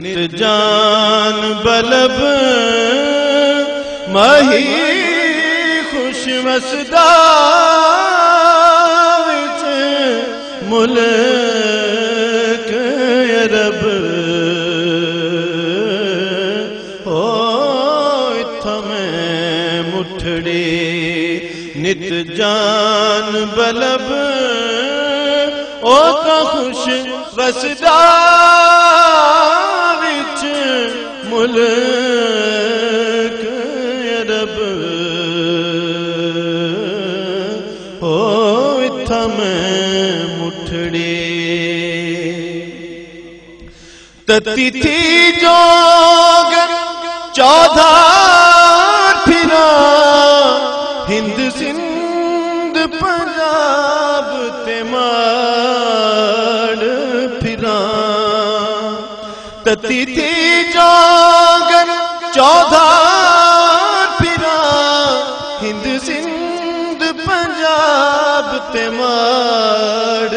نت جان بلب مہی خوش مسدہ وچ ملک عرب مٹھڑی نت جان بلب او کا خوش وسدہ ملک عرب ہو اتھا میں مٹھڑی تتی تھی جو گر چودھا پھرا۔ ہند سندھ، پنجاب تماڑ پھرا۔ تتی تھی جو چودھا پھرا۔ ہند سندھ، پنجاب تماڑ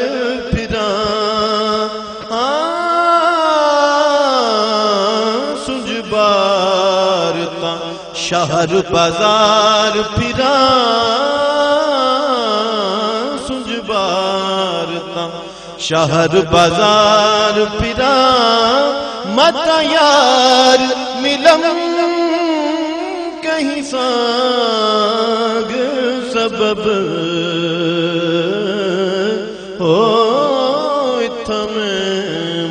پھرا۔ سنج بار تا شہر بازار پھرا۔ سنج بار تا شہر بازار پھرا۔ مت یار ملم کہیں ساگ سبب۔ ہو اتھا میں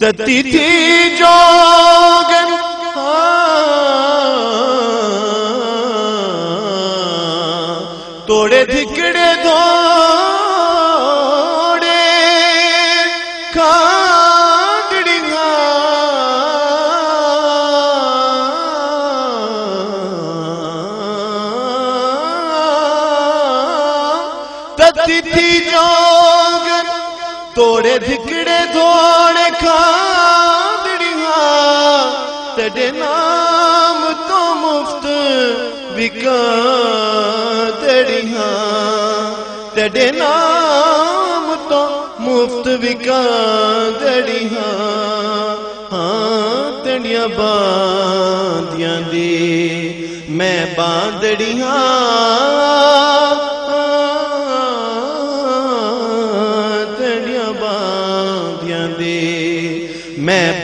تتی تھی ہاں، توڑے دھکڑے کانگڑیاں تتی تھی جوگن توڑے دھکڑے دوڑے کھاندڑیاں تیرے نام تو مفت وکاندڑیاں تیرے نام تو مفت وکاندڑیاں ہاں تڑیاں باندیاں دی میں باندڑیاں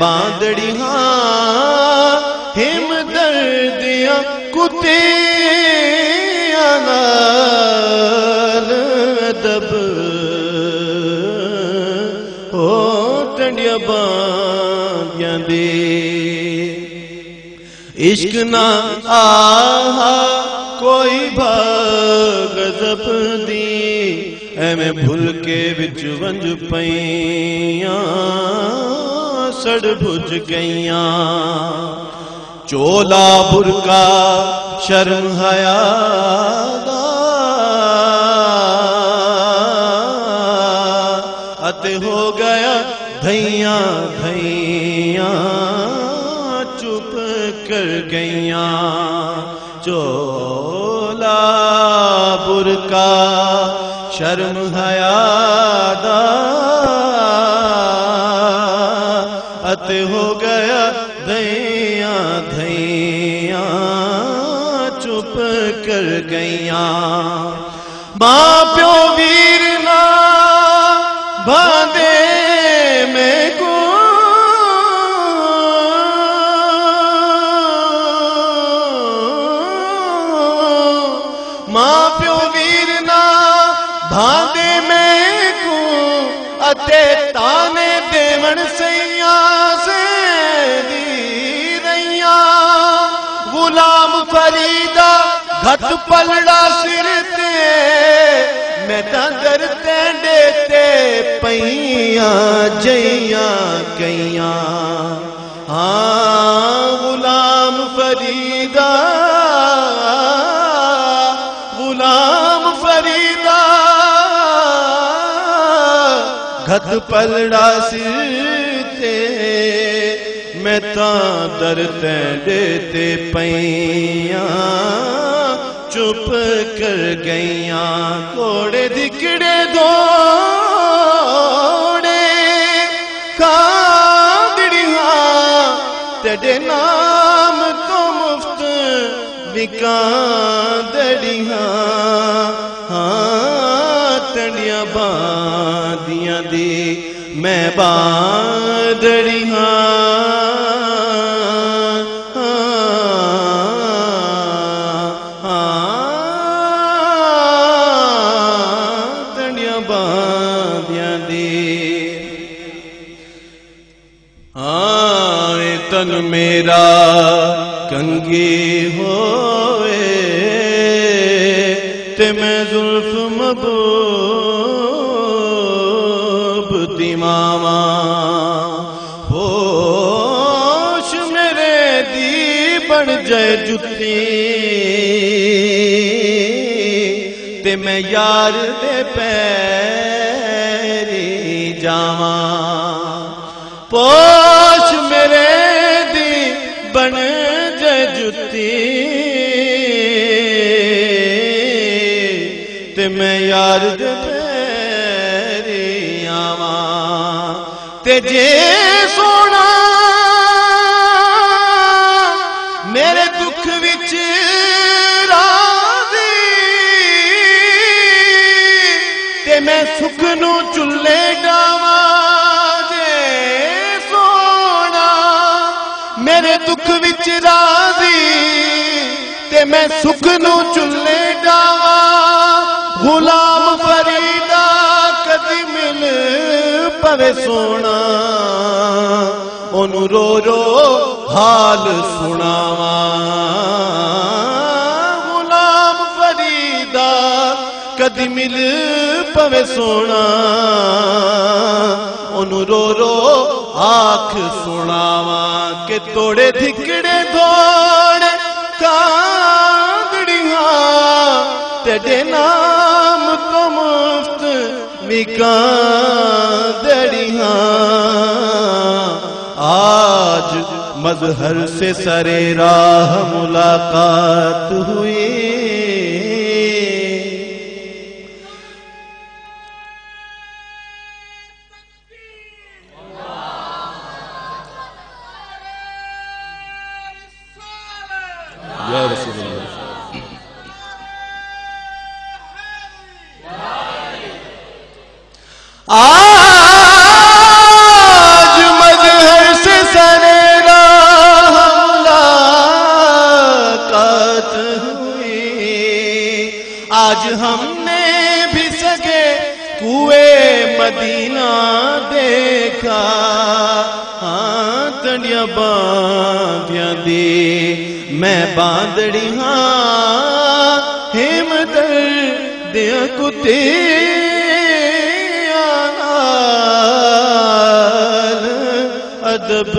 باندڑی ہاں ہم دردیاں کتے دب ہو ٹنڈیا باندیاں دی عشق نہ آہا، کوئی بھاگ غضب دی ایویں بھول کے وچ ونج پئیاں۔ سڑ بھج گئیاں۔ چولا برکا شرم حیا دا۔ اتے ہو گیا دھیاں دھیاں، چپ کر گئیاں۔ چولا برکا شرم حیا دھیاں چپ کر گئیاں۔ ماں پیو ویر نا باندے میں کو ماں پیو ویر نا باندے میں کو اتے تانے دیون سیاں غلام فریدا گھٹ پلڑا سر تے میں تا در تینڈے تے پئیاں جئیاں کئیاں ہاں غلام فریدا غلام فریدا گھت پلڑا سر میں تا در دیتے پیاں چپ کر گئیاں کوڑے دکڑے دوڑے۔ کھاندڑیاں تیڑے نام تو مفت وکاندڑیاں ہاں تڑیاں باندیاں دی میں باندڑیاں میرا کنگی ہوئے تے میں زلف مبوب دی ماما ہوش میرے دی بن جائے جتی تے میں یار دے پیری جاواں پوش میرے بن جائے جتی۔ تے میں یار دے پیری آواں تے جے سونا میرے دکھ وچ راضی۔ تے میں سکھ نو چلے وچ راضی تے میں سکھنو چلے ڈاواں غلام فریدا کدی مل پوے سونا۔ اونوں رو رو حال سناواں۔ غلام فریدا کدی مل پوے سونا۔ اونوں رو رو آنکھ سناواں کہ توڑے دھکڑے دوڑے کاندڑیاں تیرے نام تو مفت وکاندڑیاں آج مظہر سے سرے راہ ملاقات ہوئی۔ یا رسول اللہ. آج مظہر سے سرے راہ ملاقات ہوئی۔ آج ہم نے بھی سگے کوئے مدینہ دیکھا۔ ہاں تڑیاں باندیاں دی۔ میں باندڑی ہاں ہمت دیا کتے ادب